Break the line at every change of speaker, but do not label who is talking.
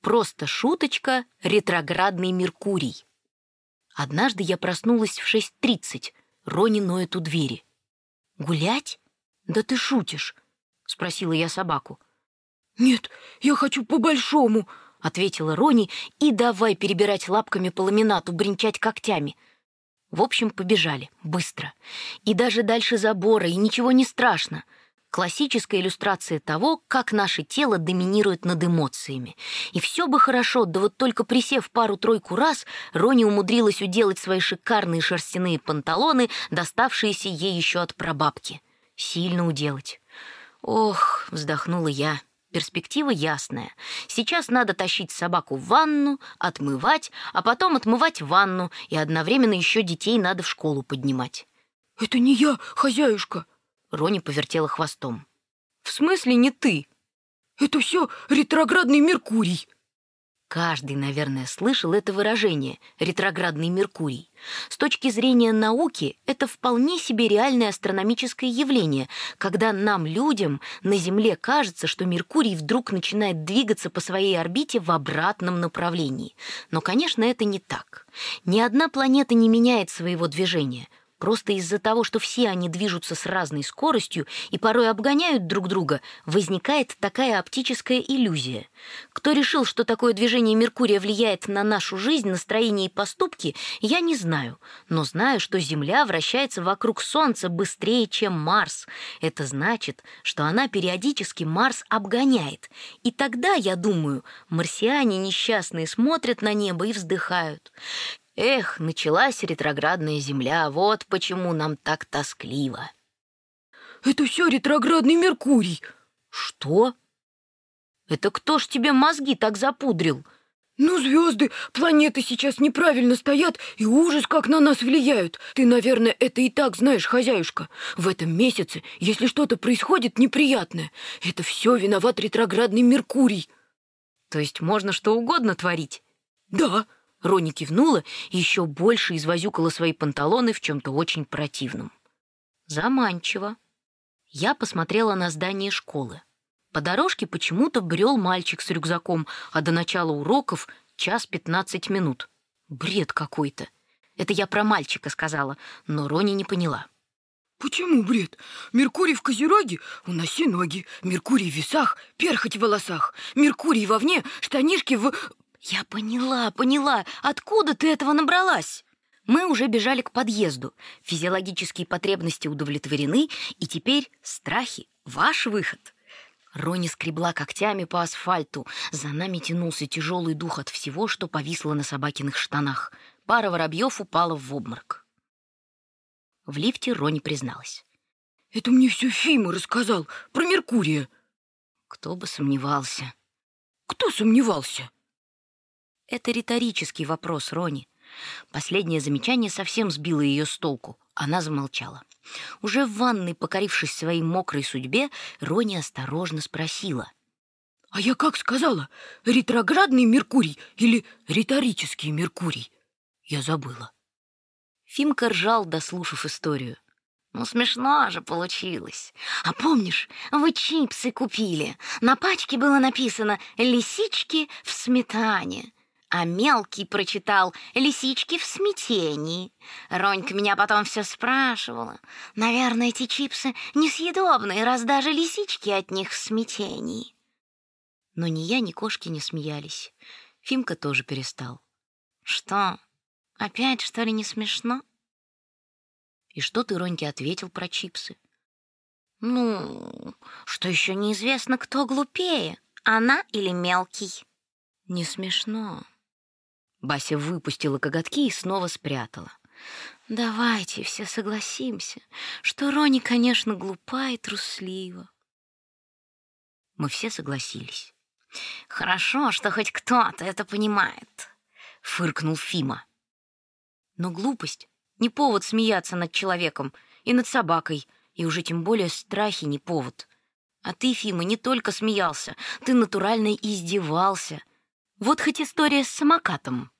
Просто шуточка «Ретроградный Меркурий». Однажды я проснулась в 6.30. Рони ноет у двери. «Гулять? Да ты шутишь!» — спросила я собаку.
«Нет, я хочу по-большому», —
ответила Рони, и давай перебирать лапками по ламинату, бренчать когтями. В общем, побежали, быстро. И даже дальше забора, и ничего не страшно — Классическая иллюстрация того, как наше тело доминирует над эмоциями. И все бы хорошо, да вот только присев пару-тройку раз, Рони умудрилась уделать свои шикарные шерстяные панталоны, доставшиеся ей еще от прабабки. Сильно уделать. «Ох», — вздохнула я, — Перспектива ясная. Сейчас надо тащить собаку в ванну, отмывать, а потом отмывать ванну, и одновременно еще детей надо в школу поднимать.
«Это не я, хозяюшка!»
Рони повертела хвостом. «В смысле не ты?»
«Это все ретроградный Меркурий!»
Каждый, наверное, слышал это выражение «ретроградный Меркурий». С точки зрения науки, это вполне себе реальное астрономическое явление, когда нам, людям, на Земле кажется, что Меркурий вдруг начинает двигаться по своей орбите в обратном направлении. Но, конечно, это не так. Ни одна планета не меняет своего движения — Просто из-за того, что все они движутся с разной скоростью и порой обгоняют друг друга, возникает такая оптическая иллюзия. Кто решил, что такое движение Меркурия влияет на нашу жизнь, настроение и поступки, я не знаю, но знаю, что Земля вращается вокруг Солнца быстрее, чем Марс. Это значит, что она периодически Марс обгоняет. И тогда, я думаю, марсиане несчастные смотрят на небо и вздыхают. Эх, началась ретроградная земля, вот почему нам так тоскливо.
Это все ретроградный Меркурий.
Что? Это кто ж тебе мозги так запудрил?
Ну, звезды, планеты сейчас неправильно стоят, и ужас как на нас влияют. Ты, наверное, это и так знаешь, хозяюшка. В этом месяце, если что-то происходит неприятное, это все виноват ретроградный Меркурий.
То есть можно что угодно творить?
Да,
Рони кивнула и еще больше извозюкала свои панталоны в чем-то очень противном. Заманчиво. Я посмотрела на здание школы. По дорожке почему-то брел мальчик с рюкзаком, а до начала уроков час пятнадцать минут. Бред какой-то. Это я про мальчика сказала, но Рони не поняла.
«Почему бред? Меркурий в Козероге — уноси ноги, Меркурий в весах, перхоть в волосах, Меркурий вовне, штанишки в...»
«Я поняла, поняла. Откуда ты этого набралась?» Мы уже бежали к подъезду. Физиологические потребности удовлетворены, и теперь страхи — ваш выход. Рони скребла когтями по асфальту. За нами тянулся тяжелый дух от всего, что повисло на собакиных штанах. Пара воробьев упала в обморок. В лифте Рони призналась.
«Это мне все Фима рассказал про Меркурия».
Кто бы сомневался.
«Кто сомневался?»
Это риторический вопрос, Рони. Последнее замечание совсем сбило ее с толку. Она замолчала. Уже в ванной, покорившись своей мокрой судьбе, Рони осторожно спросила.
«А я как сказала? Ретроградный Меркурий или риторический Меркурий?» Я забыла.
Фимка ржал, дослушав историю. Ну, смешно же получилось. А помнишь, вы чипсы купили? На пачке было написано «Лисички в сметане» а мелкий прочитал «Лисички в смятении». Ронька меня потом все спрашивала. Наверное, эти чипсы несъедобные, раз даже лисички от них в смятении. Но ни я, ни кошки не смеялись. Фимка тоже перестал. «Что, опять, что ли, не смешно?» «И что ты, Роньке, ответил про чипсы?» «Ну, что еще неизвестно, кто глупее, она или мелкий?» «Не смешно», Бася выпустила коготки и снова спрятала. «Давайте все согласимся, что Рони, конечно, глупа и труслива». Мы все согласились. «Хорошо, что хоть кто-то это понимает», — фыркнул Фима. Но глупость — не повод смеяться над человеком и над собакой, и уже тем более страхи не повод. А ты, Фима, не только смеялся, ты натурально издевался — вот хоть история с самокатом.